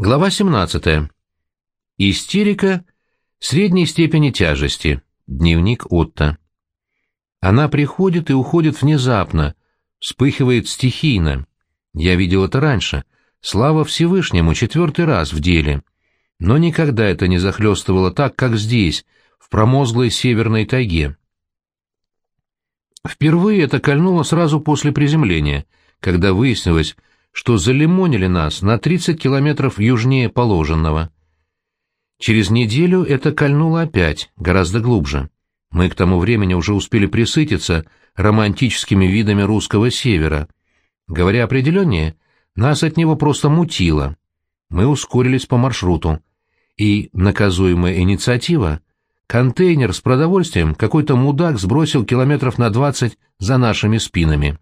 Глава 17. Истерика средней степени тяжести. Дневник Отто. Она приходит и уходит внезапно, вспыхивает стихийно. Я видел это раньше. Слава Всевышнему, четвертый раз в деле. Но никогда это не захлестывало так, как здесь, в промозглой северной тайге. Впервые это кольнуло сразу после приземления, когда выяснилось, что залимонили нас на 30 километров южнее положенного. Через неделю это кольнуло опять, гораздо глубже. Мы к тому времени уже успели присытиться романтическими видами русского севера. Говоря определеннее, нас от него просто мутило. Мы ускорились по маршруту. И наказуемая инициатива контейнер с продовольствием какой-то мудак сбросил километров на двадцать за нашими спинами.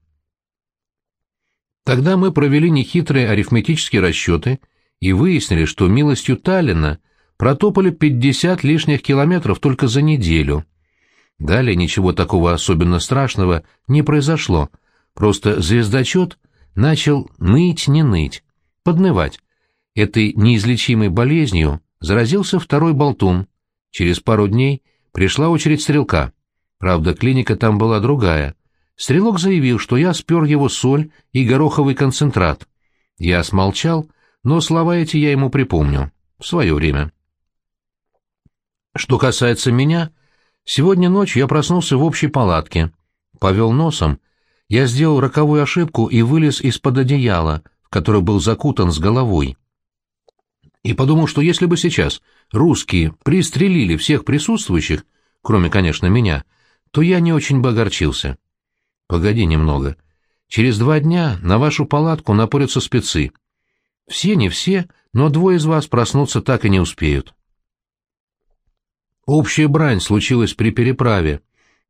Тогда мы провели нехитрые арифметические расчеты и выяснили, что милостью Таллина протопали 50 лишних километров только за неделю. Далее ничего такого особенно страшного не произошло, просто звездочет начал ныть не ныть, поднывать. Этой неизлечимой болезнью заразился второй болтун. Через пару дней пришла очередь стрелка. Правда, клиника там была другая — Стрелок заявил, что я спер его соль и гороховый концентрат. Я смолчал, но слова эти я ему припомню. В свое время. Что касается меня, сегодня ночью я проснулся в общей палатке. Повел носом. Я сделал роковую ошибку и вылез из-под одеяла, в которое был закутан с головой. И подумал, что если бы сейчас русские пристрелили всех присутствующих, кроме, конечно, меня, то я не очень бы огорчился. Погоди немного. Через два дня на вашу палатку напорятся спецы. Все не все, но двое из вас проснуться так и не успеют. Общая брань случилась при переправе.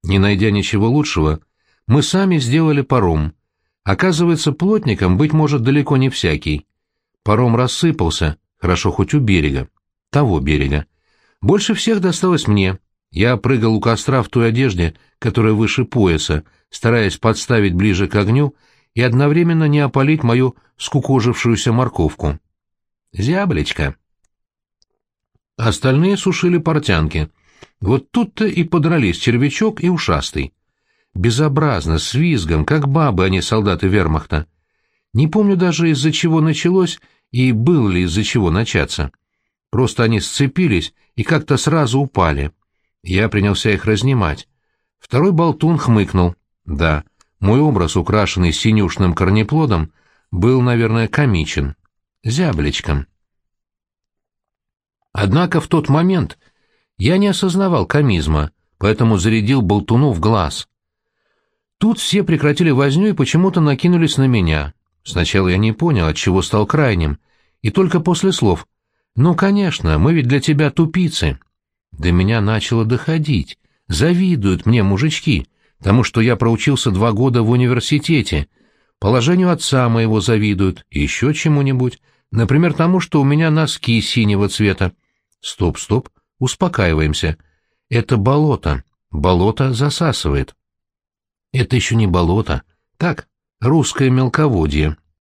Не найдя ничего лучшего, мы сами сделали паром. Оказывается, плотником быть может далеко не всякий. Паром рассыпался, хорошо хоть у берега. Того берега. Больше всех досталось мне. Я прыгал у костра в той одежде, которая выше пояса, стараясь подставить ближе к огню и одновременно не опалить мою скукожившуюся морковку. «Зяблечка!» Остальные сушили портянки. Вот тут-то и подрались червячок и ушастый. Безобразно, с визгом, как бабы, они солдаты вермахта. Не помню даже, из-за чего началось и было ли из-за чего начаться. Просто они сцепились и как-то сразу упали. Я принялся их разнимать. Второй болтун хмыкнул. Да, мой образ, украшенный синюшным корнеплодом, был, наверное, комичен. Зябличком. Однако в тот момент я не осознавал комизма, поэтому зарядил болтуну в глаз. Тут все прекратили возню и почему-то накинулись на меня. Сначала я не понял, от чего стал крайним, и только после слов «Ну, конечно, мы ведь для тебя тупицы». До меня начало доходить. Завидуют мне мужички, тому, что я проучился два года в университете. Положению отца моего завидуют, еще чему-нибудь. Например, тому, что у меня носки синего цвета. Стоп, стоп, успокаиваемся. Это болото. Болото засасывает. Это еще не болото. Так, русское мелководье.